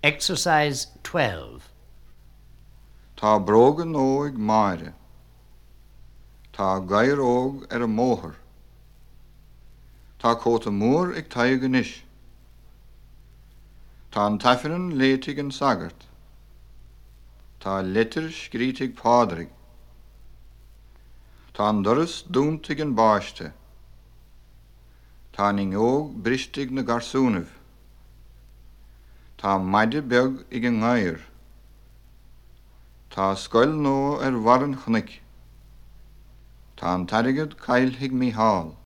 Exercise 12. Tá brogan ó ag maire. Tá gaiir óg ar er a móthir. Tá cóta mór ag taige ganis. Tá an taifinan létig an sagart. Tá litir scrítig pádraig. Tá an doras dúntaigh an báiste. Tá ning óg bristig na garsúnah. Tá maidide beag ag an gáir. Tá scoil nó ar waran chnic. Tá an taigad caiil hiag mí hall.